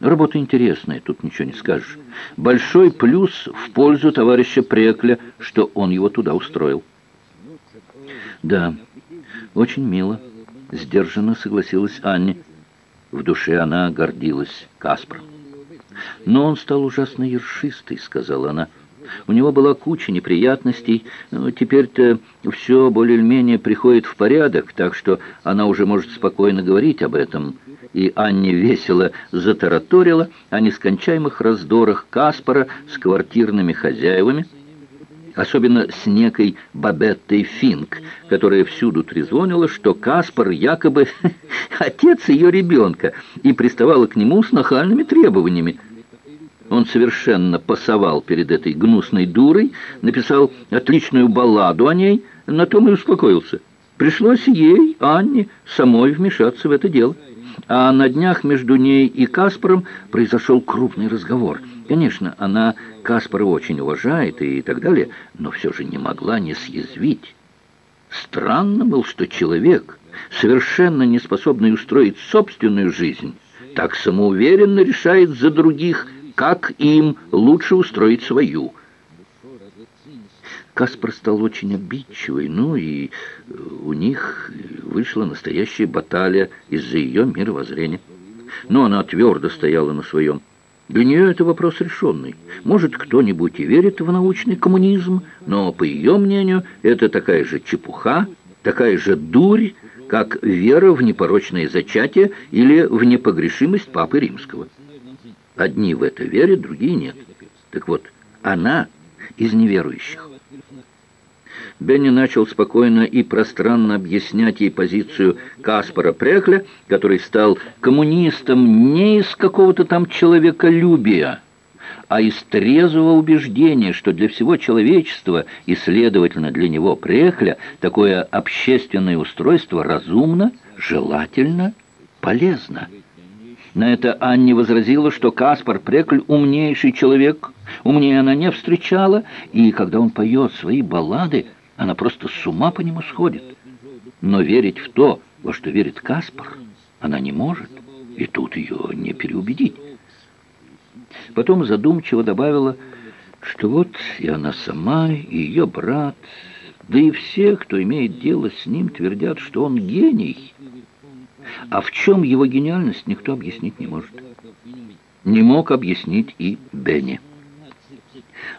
Работа интересная, тут ничего не скажешь. Большой плюс в пользу товарища Прекля, что он его туда устроил. Да, очень мило, сдержанно согласилась Анне. В душе она гордилась Каспром. Но он стал ужасно ершистый, сказала она. У него была куча неприятностей, но теперь-то все более-менее приходит в порядок, так что она уже может спокойно говорить об этом. И Анне весело затараторила о нескончаемых раздорах Каспара с квартирными хозяевами, особенно с некой Бабеттой Финк, которая всюду трезвонила, что Каспар якобы отец ее ребенка и приставала к нему с нахальными требованиями. Он совершенно пасовал перед этой гнусной дурой, написал отличную балладу о ней, на том и успокоился. Пришлось ей, Анне, самой вмешаться в это дело. А на днях между ней и Каспаром произошел крупный разговор. Конечно, она Каспара очень уважает и так далее, но все же не могла не съязвить. Странно был, что человек, совершенно не способный устроить собственную жизнь, так самоуверенно решает за других – как им лучше устроить свою. Каспар стал очень обидчивый, ну и э, у них вышла настоящая баталия из-за ее мировоззрения. Но она твердо стояла на своем. Для нее это вопрос решенный. Может, кто-нибудь и верит в научный коммунизм, но, по ее мнению, это такая же чепуха, такая же дурь, как вера в непорочное зачатие или в непогрешимость Папы Римского. Одни в это верят, другие нет. Так вот, она из неверующих. Бенни начал спокойно и пространно объяснять ей позицию Каспара Прехля, который стал коммунистом не из какого-то там человеколюбия, а из трезвого убеждения, что для всего человечества и, следовательно, для него Прехля, такое общественное устройство разумно, желательно, полезно. На это Анне возразила, что Каспар Прекль умнейший человек, умнее она не встречала, и когда он поет свои баллады, она просто с ума по нему сходит. Но верить в то, во что верит Каспар, она не может, и тут ее не переубедить. Потом задумчиво добавила, что вот и она сама, и ее брат, да и все, кто имеет дело с ним, твердят, что он гений, а в чем его гениальность, никто объяснить не может. Не мог объяснить и Бенни.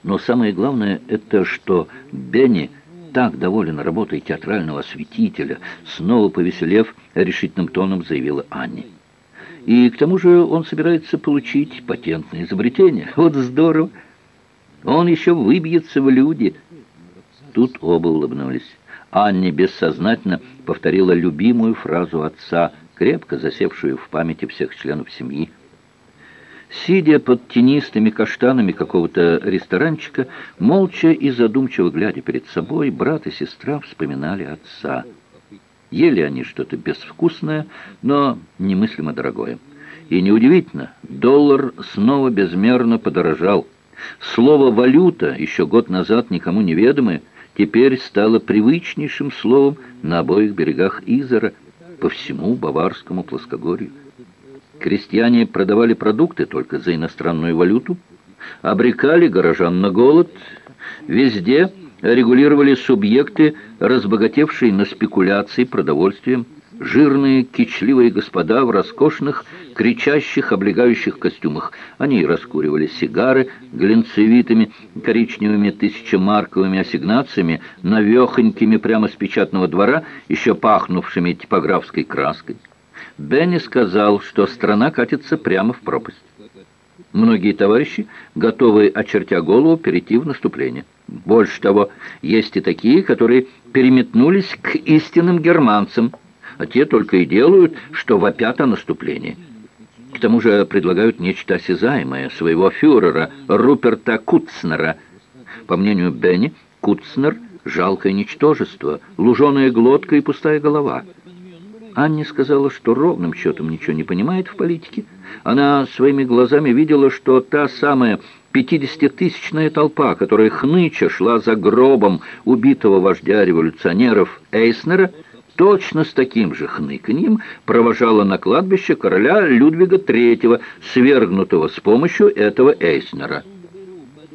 Но самое главное, это что Бенни так доволен работой театрального осветителя, снова повеселев, решительным тоном заявила Анне. И к тому же он собирается получить патентное изобретение. Вот здорово! Он еще выбьется в люди. Тут оба улыбнулись. Анне бессознательно повторила любимую фразу отца, крепко засевшую в памяти всех членов семьи. Сидя под тенистыми каштанами какого-то ресторанчика, молча и задумчиво глядя перед собой, брат и сестра вспоминали отца. Ели они что-то безвкусное, но немыслимо дорогое. И неудивительно, доллар снова безмерно подорожал. Слово «валюта», еще год назад никому неведомое, теперь стало привычнейшим словом на обоих берегах Изера по всему Баварскому плоскогорью. Крестьяне продавали продукты только за иностранную валюту, обрекали горожан на голод, везде регулировали субъекты, разбогатевшие на спекуляции продовольствием, жирные, кичливые господа в роскошных, кричащих, облегающих костюмах. Они раскуривали сигары глинцевитыми, коричневыми тысячемарковыми ассигнациями, навехонькими прямо с печатного двора, еще пахнувшими типографской краской. Бенни сказал, что страна катится прямо в пропасть. Многие товарищи готовы, очертя голову, перейти в наступление. Больше того, есть и такие, которые переметнулись к истинным германцам – а те только и делают, что вопят о наступлении. К тому же предлагают нечто осязаемое своего фюрера Руперта Куцнера. По мнению Бенни, Куцнер – жалкое ничтожество, луженая глотка и пустая голова. Анне сказала, что ровным счетом ничего не понимает в политике. Она своими глазами видела, что та самая пятидесятитысячная толпа, которая хныча шла за гробом убитого вождя революционеров Эйснера – точно с таким же хныканьем провожала на кладбище короля Людвига III, свергнутого с помощью этого Эйснера.